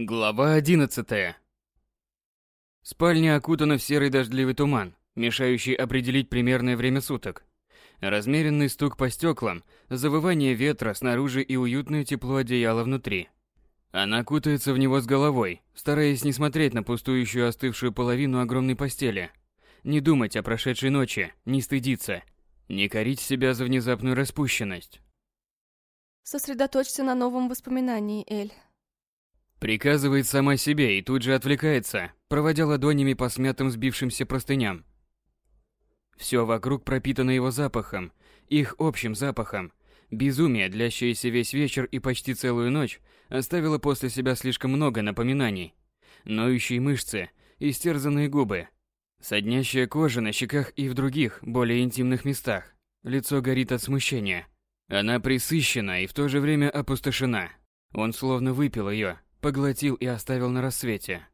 Глава 11. Спальня окутана в серый дождливый туман, мешающий определить примерное время суток. Размеренный стук по стеклам, завывание ветра снаружи и уютное тепло одеяла внутри. Она кутается в него с головой, стараясь не смотреть на пустующую остывшую половину огромной постели. Не думать о прошедшей ночи, не стыдиться, не корить себя за внезапную распущенность. Сосредоточься на новом воспоминании, Эль. Приказывает сама себе и тут же отвлекается, проводя ладонями по смятым сбившимся простыням. Все вокруг пропитано его запахом, их общим запахом. Безумие, длящееся весь вечер и почти целую ночь, оставило после себя слишком много напоминаний. Ноющие мышцы, истерзанные губы, соднящая кожа на щеках и в других, более интимных местах. Лицо горит от смущения. Она присыщена и в то же время опустошена. Он словно выпил ее, Поглотил и оставил на рассвете.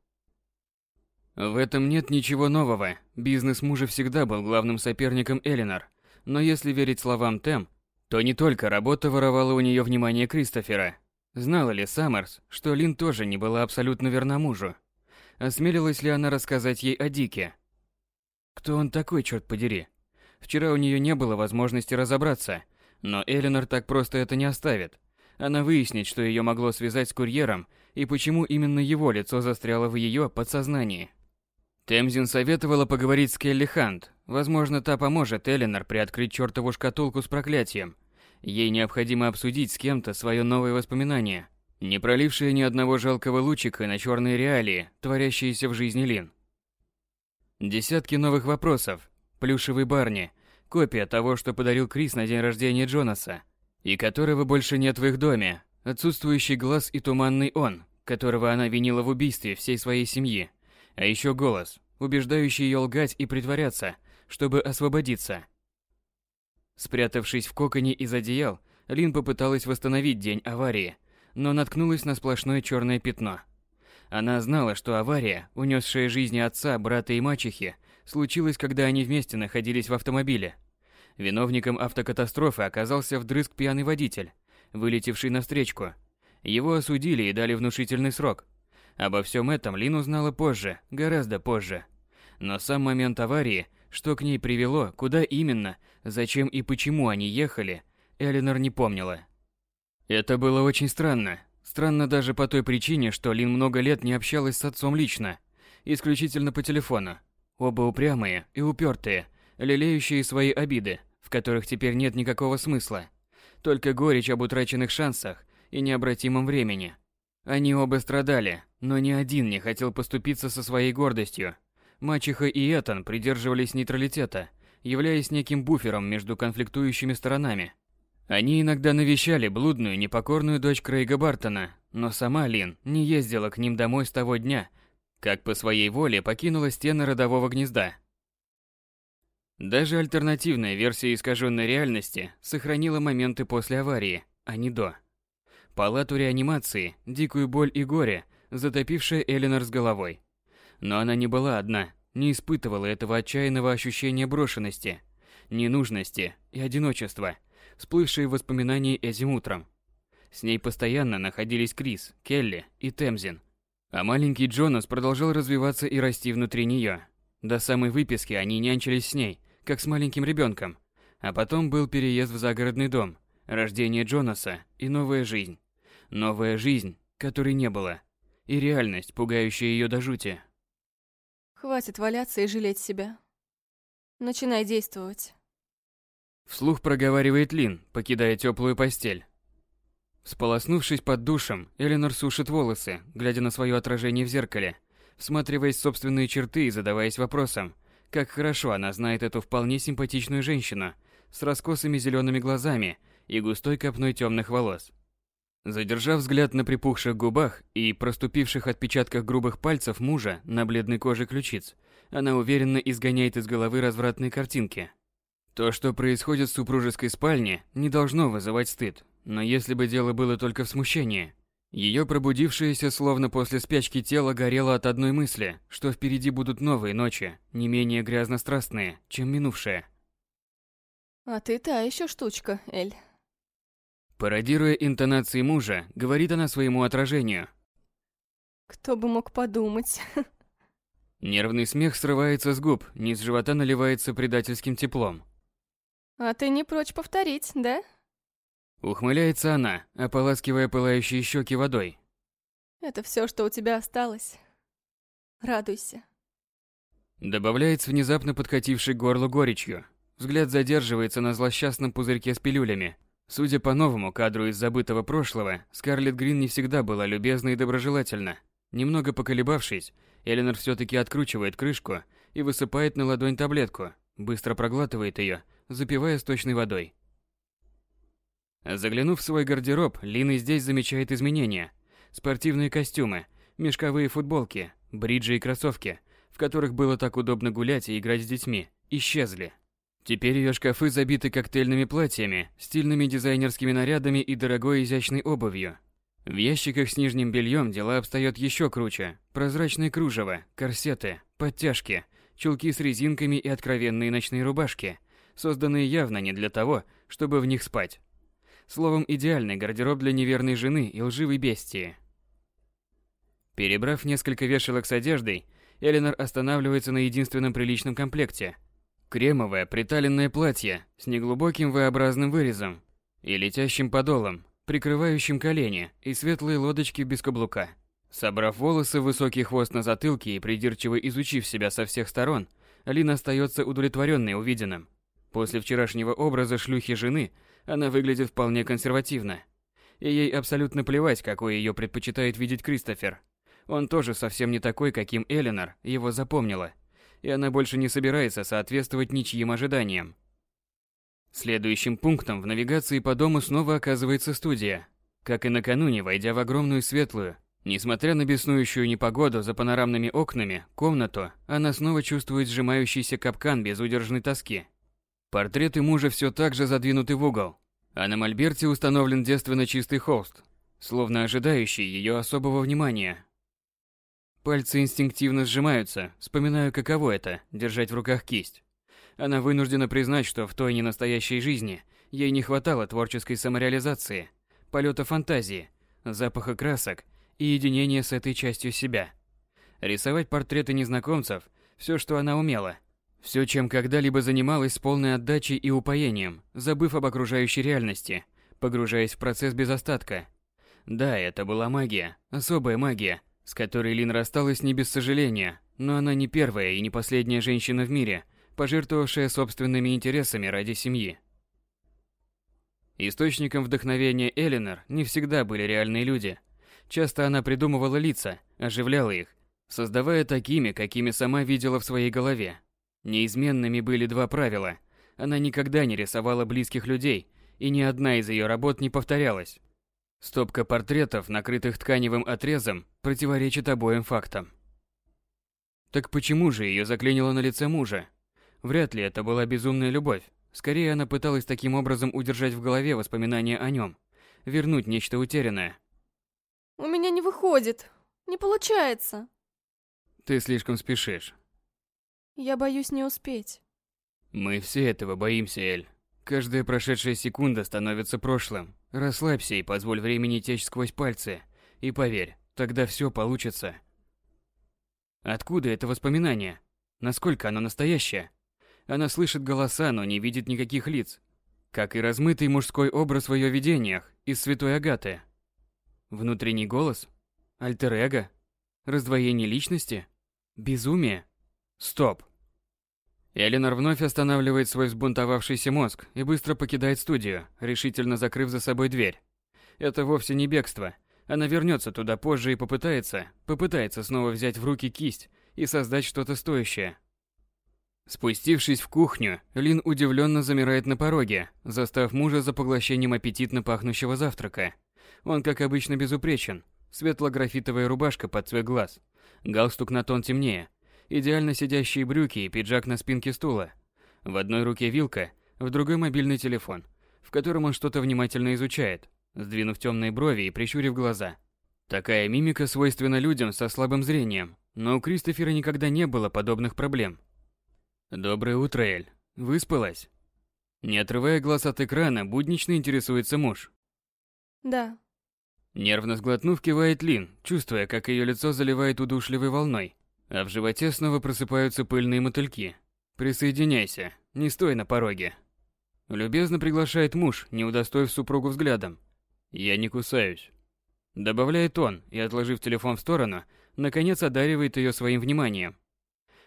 В этом нет ничего нового. Бизнес мужа всегда был главным соперником Элинор. Но если верить словам Тем, то не только работа воровала у нее внимание Кристофера. Знала ли Саммерс, что Лин тоже не была абсолютно верна мужу? Осмелилась ли она рассказать ей о Дике? Кто он такой, черт подери? Вчера у нее не было возможности разобраться, но Элинор так просто это не оставит. Она выяснит, что ее могло связать с курьером и почему именно его лицо застряло в ее подсознании. Темзин советовала поговорить с Келли Хант. Возможно, та поможет Эленор приоткрыть чертову шкатулку с проклятием. Ей необходимо обсудить с кем-то свое новое воспоминание, не пролившее ни одного жалкого лучика на черные реалии, творящиеся в жизни Лин. Десятки новых вопросов. Плюшевый Барни. Копия того, что подарил Крис на день рождения Джонаса – и которого больше нет в их доме, отсутствующий глаз и туманный он, которого она винила в убийстве всей своей семьи, а еще голос, убеждающий ее лгать и притворяться, чтобы освободиться. Спрятавшись в коконе из одеял, Лин попыталась восстановить день аварии, но наткнулась на сплошное черное пятно. Она знала, что авария, унесшая жизни отца, брата и мачехи, случилась, когда они вместе находились в автомобиле – Виновником автокатастрофы оказался вдрызг пьяный водитель, вылетевший на встречку. Его осудили и дали внушительный срок. Обо всем этом Лин узнала позже, гораздо позже. Но сам момент аварии, что к ней привело, куда именно, зачем и почему они ехали, Элинор не помнила. Это было очень странно. Странно даже по той причине, что Лин много лет не общалась с отцом лично, исключительно по телефону. Оба упрямые и упертые, лелеющие свои обиды, в которых теперь нет никакого смысла. Только горечь об утраченных шансах и необратимом времени. Они оба страдали, но ни один не хотел поступиться со своей гордостью. Мачеха и Этан придерживались нейтралитета, являясь неким буфером между конфликтующими сторонами. Они иногда навещали блудную, непокорную дочь Крейга Бартона, но сама Лин не ездила к ним домой с того дня, как по своей воле покинула стены родового гнезда. Даже альтернативная версия искаженной реальности сохранила моменты после аварии, а не до. Палату реанимации, дикую боль и горе, затопившая Эленор с головой. Но она не была одна, не испытывала этого отчаянного ощущения брошенности, ненужности и одиночества, всплывшие в воспоминании этим утром. С ней постоянно находились Крис, Келли и Темзин. А маленький Джонас продолжал развиваться и расти внутри нее. До самой выписки они нянчились с ней, как с маленьким ребенком. А потом был переезд в загородный дом, рождение Джонаса и новая жизнь. Новая жизнь, которой не было. И реальность, пугающая ее до жути. Хватит валяться и жалеть себя. Начинай действовать. Вслух проговаривает Лин, покидая теплую постель. Сполоснувшись под душем, Эленор сушит волосы, глядя на свое отражение в зеркале, всматриваясь в собственные черты и задаваясь вопросом, как хорошо она знает эту вполне симпатичную женщину с раскосыми зелеными глазами и густой копной темных волос. Задержав взгляд на припухших губах и проступивших отпечатках грубых пальцев мужа на бледной коже ключиц, она уверенно изгоняет из головы развратные картинки. То, что происходит в супружеской спальне, не должно вызывать стыд, но если бы дело было только в смущении, ее пробудившееся словно после спячки тело горело от одной мысли, что впереди будут новые ночи, не менее грязно-страстные, чем минувшие. А ты та еще штучка, Эль. Пародируя интонации мужа, говорит она своему отражению. Кто бы мог подумать. Нервный смех срывается с губ, низ живота наливается предательским теплом. А ты не прочь повторить, да? Ухмыляется она, ополаскивая пылающие щеки водой. Это все, что у тебя осталось. Радуйся. Добавляет с внезапно подкатившей к горлу горечью. Взгляд задерживается на злосчастном пузырьке с пилюлями. Судя по новому кадру из забытого прошлого, Скарлетт Грин не всегда была любезна и доброжелательна. Немного поколебавшись, Эленор все-таки откручивает крышку и высыпает на ладонь таблетку, быстро проглатывает ее, запивая сточной водой. Заглянув в свой гардероб, Лина здесь замечает изменения. Спортивные костюмы, мешковые футболки, бриджи и кроссовки, в которых было так удобно гулять и играть с детьми, исчезли. Теперь ее шкафы забиты коктейльными платьями, стильными дизайнерскими нарядами и дорогой изящной обувью. В ящиках с нижним бельем дела обстоят еще круче. Прозрачные кружева, корсеты, подтяжки, чулки с резинками и откровенные ночные рубашки, созданные явно не для того, чтобы в них спать. Словом, идеальный гардероб для неверной жены и лживой бестии. Перебрав несколько вешалок с одеждой, Эленор останавливается на единственном приличном комплекте. Кремовое приталенное платье с неглубоким V-образным вырезом и летящим подолом, прикрывающим колени и светлые лодочки без каблука. Собрав волосы высокий хвост на затылке и придирчиво изучив себя со всех сторон, Лина остается удовлетворенной увиденным. После вчерашнего образа шлюхи жены она выглядит вполне консервативно. И ей абсолютно плевать, какой ее предпочитает видеть Кристофер. Он тоже совсем не такой, каким Эленор его запомнила. И она больше не собирается соответствовать ничьим ожиданиям. Следующим пунктом в навигации по дому снова оказывается студия. Как и накануне, войдя в огромную светлую, несмотря на беснующую непогоду за панорамными окнами, комнату, она снова чувствует сжимающийся капкан безудержной тоски. Портреты мужа все так же задвинуты в угол, а на мольберте установлен девственно чистый холст, словно ожидающий ее особого внимания. Пальцы инстинктивно сжимаются, вспоминаю, каково это – держать в руках кисть. Она вынуждена признать, что в той ненастоящей жизни ей не хватало творческой самореализации, полета фантазии, запаха красок и единения с этой частью себя. Рисовать портреты незнакомцев – все, что она умела – все, чем когда-либо занималась с полной отдачей и упоением, забыв об окружающей реальности, погружаясь в процесс без остатка. Да, это была магия, особая магия, с которой Лин рассталась не без сожаления, но она не первая и не последняя женщина в мире, пожертвовавшая собственными интересами ради семьи. Источником вдохновения Эленор не всегда были реальные люди. Часто она придумывала лица, оживляла их, создавая такими, какими сама видела в своей голове. Неизменными были два правила. Она никогда не рисовала близких людей, и ни одна из ее работ не повторялась. Стопка портретов, накрытых тканевым отрезом, противоречит обоим фактам. Так почему же ее заклинило на лице мужа? Вряд ли это была безумная любовь. Скорее, она пыталась таким образом удержать в голове воспоминания о нем, вернуть нечто утерянное. У меня не выходит. Не получается. Ты слишком спешишь. Я боюсь не успеть. Мы все этого боимся, Эль. Каждая прошедшая секунда становится прошлым. Расслабься и позволь времени течь сквозь пальцы. И поверь, тогда все получится. Откуда это воспоминание? Насколько оно настоящее? Она слышит голоса, но не видит никаких лиц. Как и размытый мужской образ в ее видениях из Святой Агаты. Внутренний голос? Альтер-эго? Раздвоение личности? Безумие? Стоп. Эленор вновь останавливает свой взбунтовавшийся мозг и быстро покидает студию, решительно закрыв за собой дверь. Это вовсе не бегство. Она вернется туда позже и попытается, попытается снова взять в руки кисть и создать что-то стоящее. Спустившись в кухню, Лин удивленно замирает на пороге, застав мужа за поглощением аппетитно пахнущего завтрака. Он, как обычно, безупречен. Светло-графитовая рубашка под цвет глаз, галстук на тон темнее, идеально сидящие брюки и пиджак на спинке стула. В одной руке вилка, в другой мобильный телефон, в котором он что-то внимательно изучает, сдвинув темные брови и прищурив глаза. Такая мимика свойственна людям со слабым зрением, но у Кристофера никогда не было подобных проблем. «Доброе утро, Эль. Выспалась?» Не отрывая глаз от экрана, буднично интересуется муж. Да. Нервно сглотнув, кивает Лин, чувствуя, как ее лицо заливает удушливой волной, а в животе снова просыпаются пыльные мотыльки. Присоединяйся, не стой на пороге. Любезно приглашает муж, не удостоив супругу взглядом. Я не кусаюсь. Добавляет он и, отложив телефон в сторону, наконец одаривает ее своим вниманием.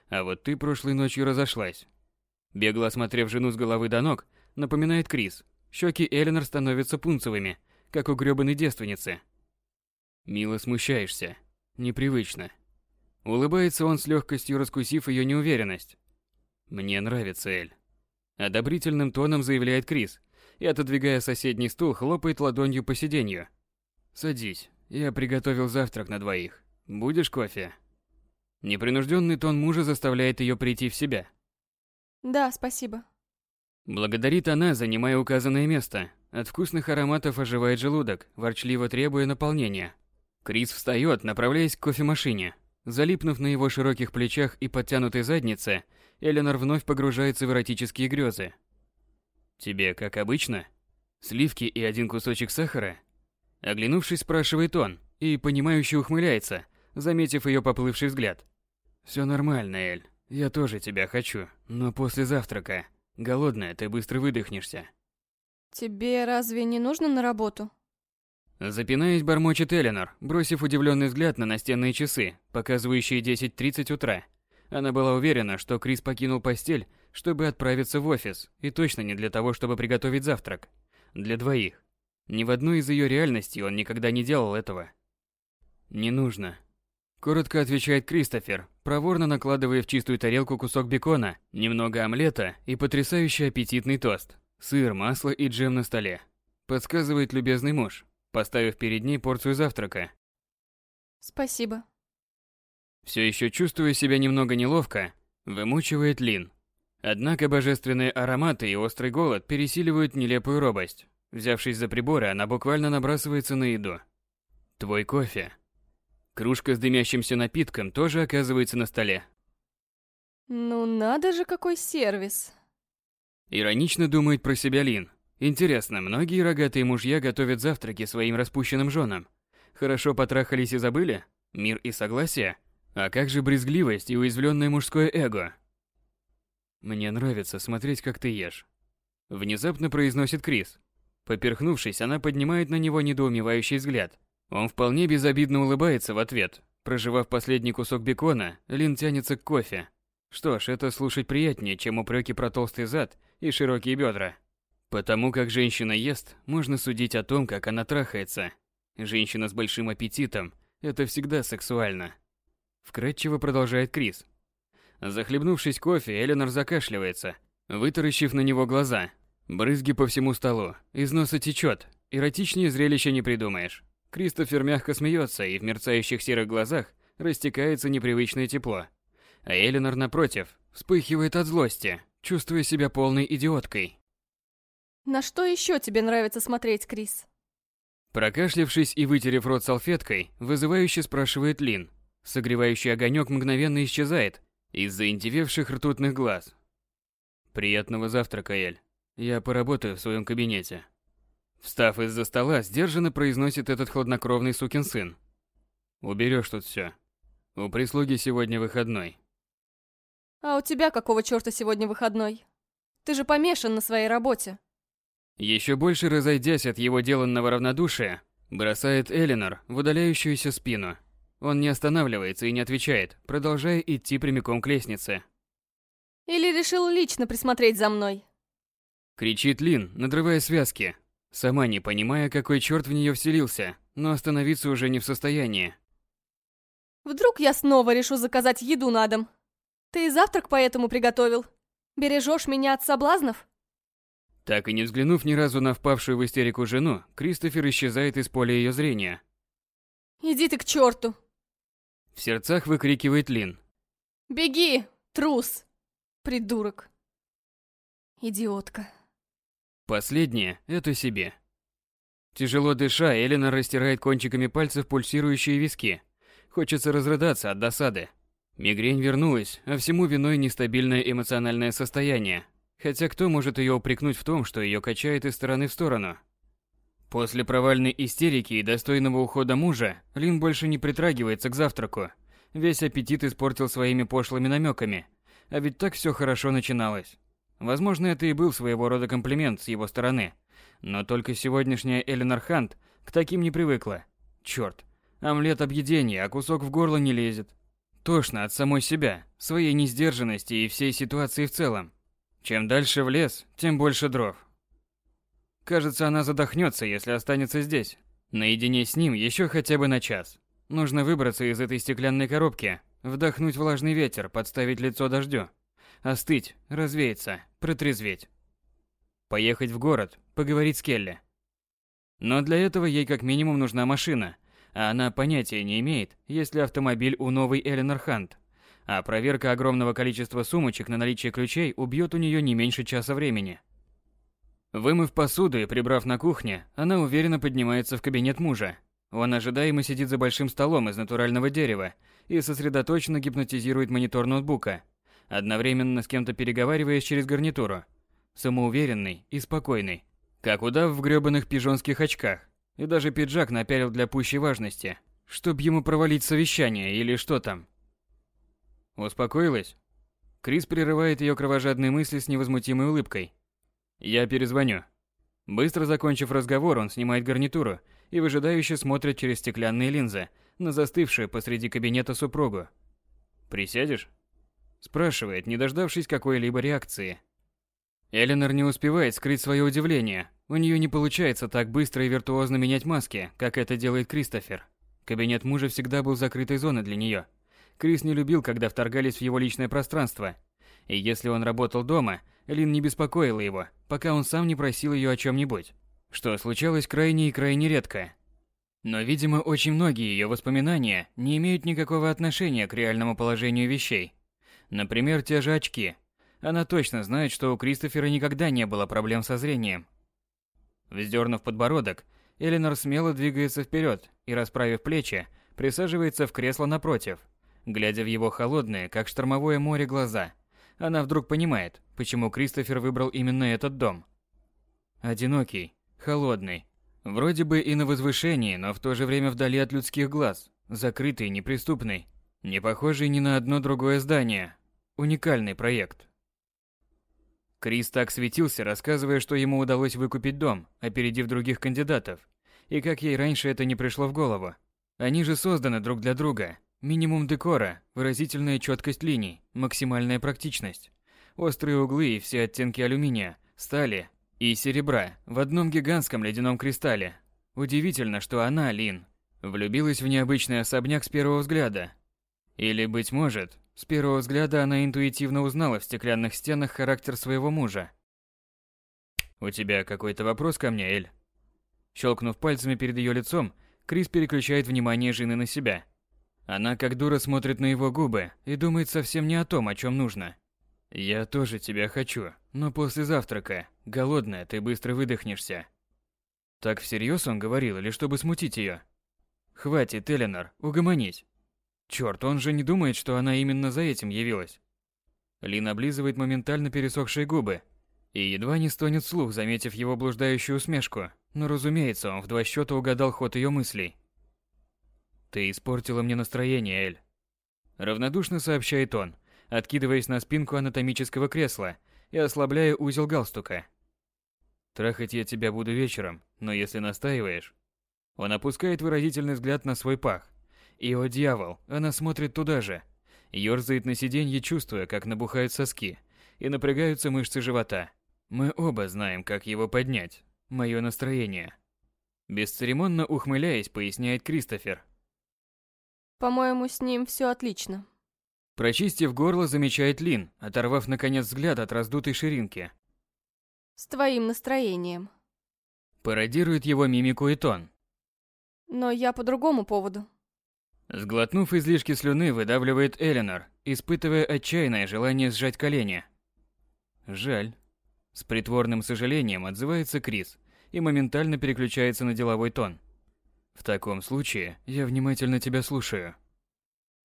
А вот ты прошлой ночью разошлась. Бегло осмотрев жену с головы до ног, напоминает Крис. Щеки Эленор становятся пунцовыми, как у грёбаной девственницы. Мило смущаешься. Непривычно. Улыбается он с легкостью, раскусив ее неуверенность. Мне нравится Эль. Одобрительным тоном заявляет Крис и, отодвигая соседний стул, хлопает ладонью по сиденью. Садись, я приготовил завтрак на двоих. Будешь кофе? Непринужденный тон мужа заставляет ее прийти в себя. Да, спасибо. Благодарит она, занимая указанное место. От вкусных ароматов оживает желудок, ворчливо требуя наполнения. Крис встает, направляясь к кофемашине. Залипнув на его широких плечах и подтянутой заднице, Эленор вновь погружается в эротические грезы. «Тебе как обычно? Сливки и один кусочек сахара?» Оглянувшись, спрашивает он и, понимающе ухмыляется, заметив ее поплывший взгляд. «Все нормально, Эль. Я тоже тебя хочу, но после завтрака. Голодная, ты быстро выдохнешься». Тебе разве не нужно на работу? Запинаясь, бормочет Эленор, бросив удивленный взгляд на настенные часы, показывающие 10.30 утра. Она была уверена, что Крис покинул постель, чтобы отправиться в офис, и точно не для того, чтобы приготовить завтрак. Для двоих. Ни в одной из ее реальностей он никогда не делал этого. «Не нужно», – коротко отвечает Кристофер, проворно накладывая в чистую тарелку кусок бекона, немного омлета и потрясающий аппетитный тост. Сыр, масло и джем на столе. Подсказывает любезный муж, поставив перед ней порцию завтрака. Спасибо. Все еще чувствуя себя немного неловко, вымучивает Лин. Однако божественные ароматы и острый голод пересиливают нелепую робость. Взявшись за приборы, она буквально набрасывается на еду. Твой кофе. Кружка с дымящимся напитком тоже оказывается на столе. Ну надо же, какой сервис. Иронично думает про себя Лин. Интересно, многие рогатые мужья готовят завтраки своим распущенным женам? Хорошо потрахались и забыли? Мир и согласие? А как же брезгливость и уязвленное мужское эго? Мне нравится смотреть, как ты ешь. Внезапно произносит Крис. Поперхнувшись, она поднимает на него недоумевающий взгляд. Он вполне безобидно улыбается в ответ. Проживав последний кусок бекона, Лин тянется к кофе. Что ж, это слушать приятнее, чем упреки про толстый зад и широкие бедра. Потому как женщина ест, можно судить о том, как она трахается. Женщина с большим аппетитом – это всегда сексуально. Вкратчиво продолжает Крис. Захлебнувшись кофе, Эленор закашливается, вытаращив на него глаза. Брызги по всему столу, из носа течет. Эротичнее зрелища не придумаешь. Кристофер мягко смеется, и в мерцающих серых глазах растекается непривычное тепло. А Эленор, напротив, вспыхивает от злости, чувствуя себя полной идиоткой. На что еще тебе нравится смотреть, Крис? Прокашлявшись и вытерев рот салфеткой, вызывающе спрашивает Лин. Согревающий огонек мгновенно исчезает из-за индивевших ртутных глаз. Приятного завтрака, Эль. Я поработаю в своем кабинете. Встав из-за стола, сдержанно произносит этот хладнокровный сукин сын. Уберешь тут все. У прислуги сегодня выходной. А у тебя какого черта сегодня выходной? Ты же помешан на своей работе. Еще больше разойдясь от его деланного равнодушия, бросает Элинор в удаляющуюся спину. Он не останавливается и не отвечает, продолжая идти прямиком к лестнице. Или решил лично присмотреть за мной? Кричит Лин, надрывая связки, сама не понимая, какой черт в нее вселился, но остановиться уже не в состоянии. Вдруг я снова решу заказать еду на дом? Ты и завтрак поэтому приготовил? Бережешь меня от соблазнов? Так и не взглянув ни разу на впавшую в истерику жену, Кристофер исчезает из поля ее зрения. Иди ты к черту! В сердцах выкрикивает Лин. Беги, трус! Придурок. Идиотка. Последнее – это себе. Тяжело дыша, Элина растирает кончиками пальцев пульсирующие виски. Хочется разрыдаться от досады. Мигрень вернулась, а всему виной нестабильное эмоциональное состояние. Хотя кто может ее упрекнуть в том, что ее качает из стороны в сторону? После провальной истерики и достойного ухода мужа, Лин больше не притрагивается к завтраку. Весь аппетит испортил своими пошлыми намеками. А ведь так все хорошо начиналось. Возможно, это и был своего рода комплимент с его стороны. Но только сегодняшняя Эленор Хант к таким не привыкла. Черт, омлет объедение, а кусок в горло не лезет. Тошно от самой себя, своей несдержанности и всей ситуации в целом. Чем дальше в лес, тем больше дров. Кажется, она задохнется, если останется здесь. Наедине с ним еще хотя бы на час. Нужно выбраться из этой стеклянной коробки, вдохнуть влажный ветер, подставить лицо дождю. Остыть, развеяться, протрезветь. Поехать в город, поговорить с Келли. Но для этого ей как минимум нужна машина, а она понятия не имеет, есть ли автомобиль у новой Эленор Хант. А проверка огромного количества сумочек на наличие ключей убьет у нее не меньше часа времени. Вымыв посуду и прибрав на кухне, она уверенно поднимается в кабинет мужа. Он ожидаемо сидит за большим столом из натурального дерева и сосредоточенно гипнотизирует монитор ноутбука, одновременно с кем-то переговариваясь через гарнитуру. Самоуверенный и спокойный, как удав в грёбаных пижонских очках. И даже пиджак напялил для пущей важности, чтоб ему провалить совещание или что там. Успокоилась? Крис прерывает ее кровожадные мысли с невозмутимой улыбкой. Я перезвоню. Быстро закончив разговор, он снимает гарнитуру и выжидающе смотрит через стеклянные линзы на застывшую посреди кабинета супругу. «Присядешь?» Спрашивает, не дождавшись какой-либо реакции. Эленор не успевает скрыть свое удивление. У нее не получается так быстро и виртуозно менять маски, как это делает Кристофер. Кабинет мужа всегда был закрытой зоной для нее. Крис не любил, когда вторгались в его личное пространство. И если он работал дома, Лин не беспокоила его, пока он сам не просил ее о чем-нибудь, что случалось крайне и крайне редко. Но, видимо, очень многие ее воспоминания не имеют никакого отношения к реальному положению вещей. Например, те же очки. Она точно знает, что у Кристофера никогда не было проблем со зрением. Вздернув подбородок, Эленор смело двигается вперед и, расправив плечи, присаживается в кресло напротив, глядя в его холодные, как штормовое море, глаза – она вдруг понимает, почему Кристофер выбрал именно этот дом. Одинокий, холодный, вроде бы и на возвышении, но в то же время вдали от людских глаз, закрытый, неприступный, не похожий ни на одно другое здание. Уникальный проект. Крис так светился, рассказывая, что ему удалось выкупить дом, опередив других кандидатов, и как ей раньше это не пришло в голову. Они же созданы друг для друга, Минимум декора, выразительная четкость линий, максимальная практичность. Острые углы и все оттенки алюминия, стали и серебра в одном гигантском ледяном кристалле. Удивительно, что она, Лин, влюбилась в необычный особняк с первого взгляда. Или, быть может, с первого взгляда она интуитивно узнала в стеклянных стенах характер своего мужа. «У тебя какой-то вопрос ко мне, Эль?» Щелкнув пальцами перед ее лицом, Крис переключает внимание жены на себя – она как дура смотрит на его губы и думает совсем не о том, о чем нужно. «Я тоже тебя хочу, но после завтрака. Голодная, ты быстро выдохнешься». Так всерьез он говорил или чтобы смутить ее? «Хватит, Эленор, угомонись». Черт, он же не думает, что она именно за этим явилась. Лин облизывает моментально пересохшие губы и едва не стонет вслух, заметив его блуждающую усмешку. Но, разумеется, он в два счета угадал ход ее мыслей. «Ты испортила мне настроение, Эль». Равнодушно сообщает он, откидываясь на спинку анатомического кресла и ослабляя узел галстука. «Трахать я тебя буду вечером, но если настаиваешь...» Он опускает выразительный взгляд на свой пах. И, о дьявол, она смотрит туда же. Ёрзает на сиденье, чувствуя, как набухают соски и напрягаются мышцы живота. Мы оба знаем, как его поднять. Мое настроение. Бесцеремонно ухмыляясь, поясняет Кристофер. По-моему, с ним все отлично. Прочистив горло, замечает Лин, оторвав наконец взгляд от раздутой ширинки. С твоим настроением. Пародирует его мимику и тон. Но я по другому поводу. Сглотнув излишки слюны, выдавливает Эленор, испытывая отчаянное желание сжать колени. Жаль. С притворным сожалением отзывается Крис и моментально переключается на деловой тон. В таком случае, я внимательно тебя слушаю.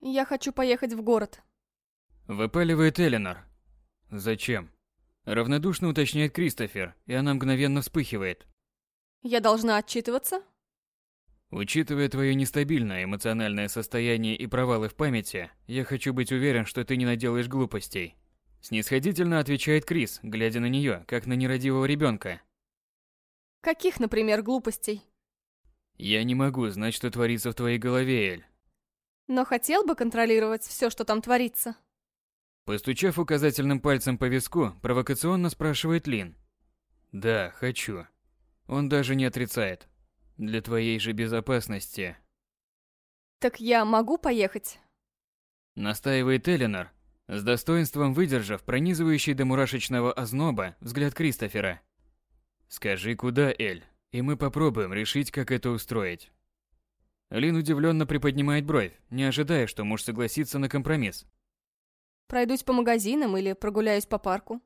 Я хочу поехать в город. Выпаливает Эленор. Зачем? Равнодушно уточняет Кристофер, и она мгновенно вспыхивает. Я должна отчитываться? Учитывая твое нестабильное эмоциональное состояние и провалы в памяти, я хочу быть уверен, что ты не наделаешь глупостей. Снисходительно отвечает Крис, глядя на нее, как на нерадивого ребенка. Каких, например, глупостей? Я не могу знать, что творится в твоей голове, Эль. Но хотел бы контролировать все, что там творится. Постучав указательным пальцем по виску, провокационно спрашивает Лин. Да, хочу. Он даже не отрицает. Для твоей же безопасности. Так я могу поехать? Настаивает Эленор, с достоинством выдержав пронизывающий до мурашечного озноба взгляд Кристофера. Скажи, куда, Эль, и мы попробуем решить, как это устроить. Лин удивленно приподнимает бровь, не ожидая, что муж согласится на компромисс. Пройдусь по магазинам или прогуляюсь по парку.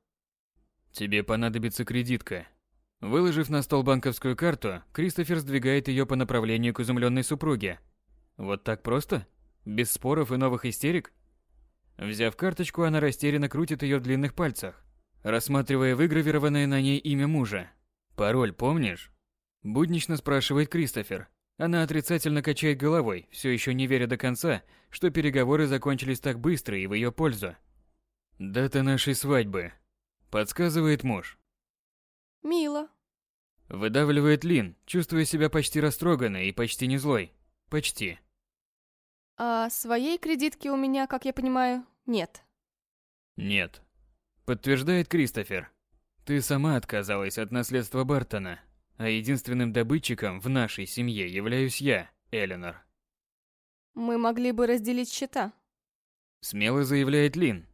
Тебе понадобится кредитка. Выложив на стол банковскую карту, Кристофер сдвигает ее по направлению к изумленной супруге. Вот так просто? Без споров и новых истерик? Взяв карточку, она растерянно крутит ее в длинных пальцах, рассматривая выгравированное на ней имя мужа. «Пароль помнишь?» Буднично спрашивает Кристофер. Она отрицательно качает головой, все еще не веря до конца, что переговоры закончились так быстро и в ее пользу. «Дата нашей свадьбы», — подсказывает муж. Мило. Выдавливает Лин, чувствуя себя почти растроганной и почти не злой. Почти. А своей кредитки у меня, как я понимаю, нет. Нет. Подтверждает Кристофер. Ты сама отказалась от наследства Бартона, а единственным добытчиком в нашей семье являюсь я, Эленор. Мы могли бы разделить счета. Смело заявляет Лин.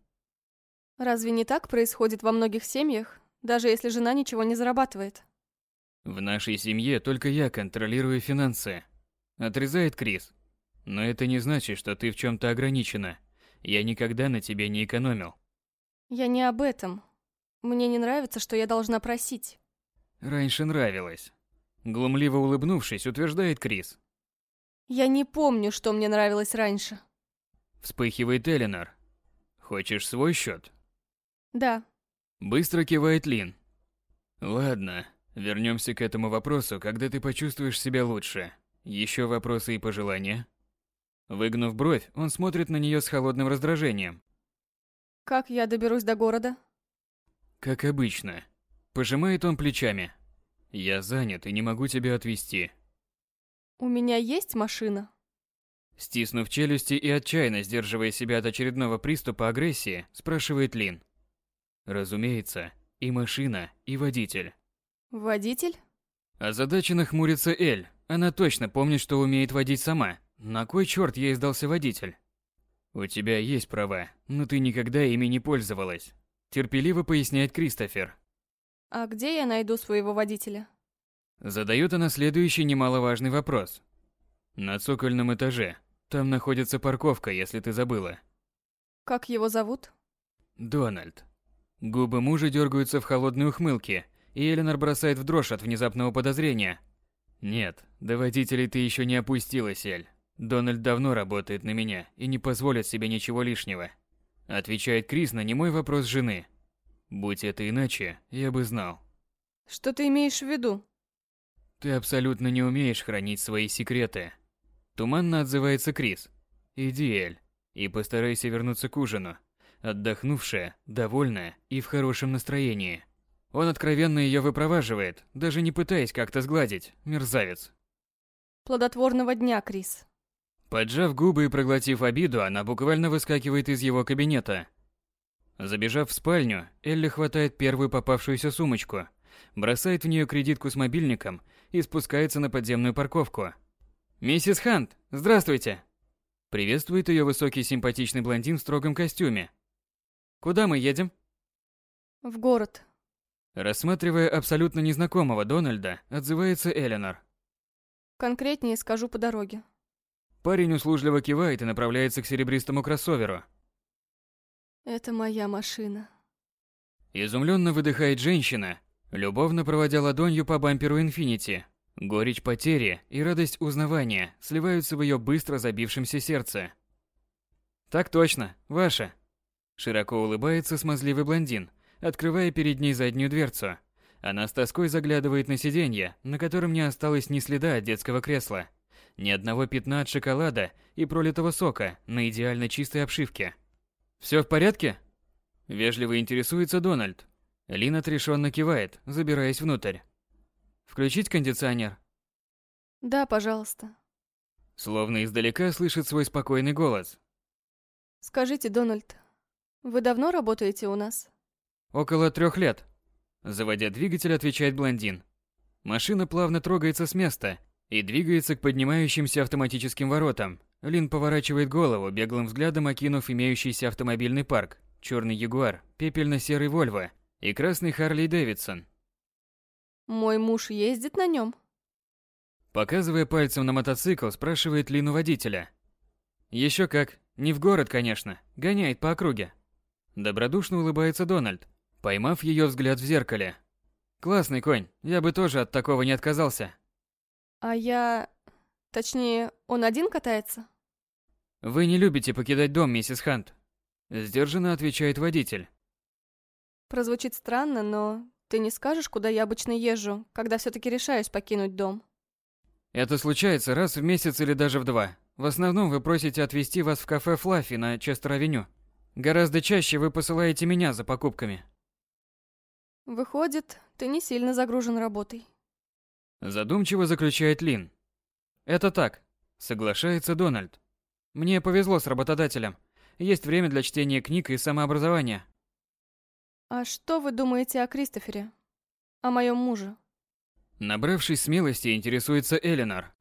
Разве не так происходит во многих семьях, даже если жена ничего не зарабатывает? В нашей семье только я контролирую финансы. Отрезает Крис. Но это не значит, что ты в чем-то ограничена. Я никогда на тебе не экономил. Я не об этом. Мне не нравится, что я должна просить. Раньше нравилось. Глумливо улыбнувшись, утверждает Крис. Я не помню, что мне нравилось раньше. Вспыхивает Эленор. Хочешь свой счет? Да. Быстро кивает Лин. Ладно, вернемся к этому вопросу, когда ты почувствуешь себя лучше. Еще вопросы и пожелания? Выгнув бровь, он смотрит на нее с холодным раздражением. Как я доберусь до города? Как обычно. Пожимает он плечами. Я занят и не могу тебя отвезти. У меня есть машина? Стиснув челюсти и отчаянно сдерживая себя от очередного приступа агрессии, спрашивает Лин. Разумеется, и машина, и водитель. Водитель? Озадаченно хмурится Эль. Она точно помнит, что умеет водить сама. На кой черт ей сдался водитель? У тебя есть права, но ты никогда ими не пользовалась. Терпеливо поясняет Кристофер. А где я найду своего водителя? Задает она следующий немаловажный вопрос. На цокольном этаже. Там находится парковка, если ты забыла. Как его зовут? Дональд. Губы мужа дергаются в холодной ухмылке, и Эленор бросает в дрожь от внезапного подозрения. Нет, до водителей ты еще не опустилась, Эль. Дональд давно работает на меня и не позволит себе ничего лишнего. Отвечает Крис на немой вопрос жены. Будь это иначе, я бы знал. Что ты имеешь в виду? Ты абсолютно не умеешь хранить свои секреты. Туманно отзывается Крис. Иди, Эль, и постарайся вернуться к ужину. Отдохнувшая, довольная и в хорошем настроении. Он откровенно ее выпроваживает, даже не пытаясь как-то сгладить, мерзавец. Плодотворного дня, Крис. Поджав губы и проглотив обиду, она буквально выскакивает из его кабинета. Забежав в спальню, Элли хватает первую попавшуюся сумочку, бросает в нее кредитку с мобильником и спускается на подземную парковку. «Миссис Хант, здравствуйте!» Приветствует ее высокий симпатичный блондин в строгом костюме. «Куда мы едем?» В город. Рассматривая абсолютно незнакомого Дональда, отзывается Эленор. Конкретнее скажу по дороге. Парень услужливо кивает и направляется к серебристому кроссоверу. Это моя машина. Изумленно выдыхает женщина, любовно проводя ладонью по бамперу Инфинити. Горечь потери и радость узнавания сливаются в ее быстро забившемся сердце. «Так точно, ваша!» Широко улыбается смазливый блондин, открывая перед ней заднюю дверцу. Она с тоской заглядывает на сиденье, на котором не осталось ни следа от детского кресла, ни одного пятна от шоколада и пролитого сока на идеально чистой обшивке. «Все в порядке?» Вежливо интересуется Дональд. Лин отрешенно кивает, забираясь внутрь. «Включить кондиционер?» Да, пожалуйста. Словно издалека слышит свой спокойный голос. Скажите, Дональд, вы давно работаете у нас? Около трех лет. Заводя двигатель, отвечает блондин. Машина плавно трогается с места и двигается к поднимающимся автоматическим воротам. Лин поворачивает голову, беглым взглядом окинув имеющийся автомобильный парк. Черный Ягуар, пепельно-серый Вольво и красный Харли Дэвидсон. Мой муж ездит на нем? Показывая пальцем на мотоцикл, спрашивает Лину водителя. Еще как. Не в город, конечно. Гоняет по округе. Добродушно улыбается Дональд, поймав ее взгляд в зеркале. Классный конь. Я бы тоже от такого не отказался. А я... Точнее, он один катается? Вы не любите покидать дом, миссис Хант. Сдержанно отвечает водитель. Прозвучит странно, но ты не скажешь, куда я обычно езжу, когда все-таки решаюсь покинуть дом? Это случается раз в месяц или даже в два. В основном вы просите отвезти вас в кафе Флаффи на Честер-авеню. Гораздо чаще вы посылаете меня за покупками. Выходит, ты не сильно загружен работой. Задумчиво заключает Лин. Это так, соглашается Дональд. Мне повезло с работодателем. Есть время для чтения книг и самообразования. А что вы думаете о Кристофере? О моем муже? Набравшись смелости, интересуется Эленор.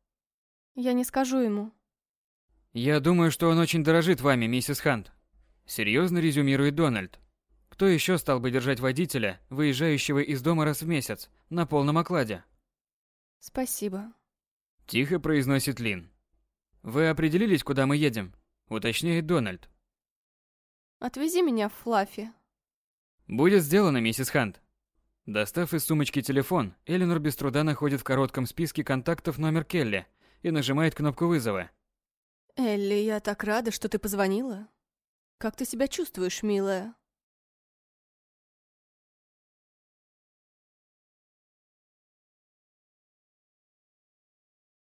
Я не скажу ему. Я думаю, что он очень дорожит вами, миссис Хант. Серьезно резюмирует Дональд. Кто еще стал бы держать водителя, выезжающего из дома раз в месяц, на полном окладе? Спасибо. Тихо произносит Лин. Вы определились, куда мы едем? Уточняет Дональд. Отвези меня в Флаффи. Будет сделано, миссис Хант. Достав из сумочки телефон, Эленор без труда находит в коротком списке контактов номер Келли и нажимает кнопку вызова. Элли, я так рада, что ты позвонила. Как ты себя чувствуешь, милая?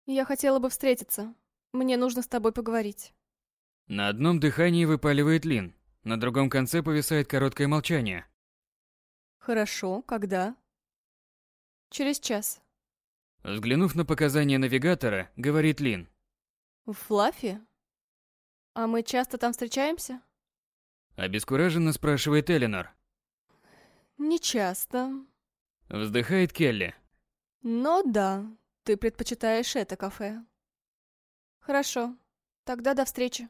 Я хотела бы встретиться. Мне нужно с тобой поговорить. На одном дыхании выпаливает Лин, на другом конце повисает короткое молчание. Хорошо, когда? Через час. Взглянув на показания навигатора, говорит Лин. В Флаффи? А мы часто там встречаемся? Обескураженно спрашивает Эленор. Не часто. Вздыхает Келли. Но да, ты предпочитаешь это кафе. Хорошо, тогда до встречи.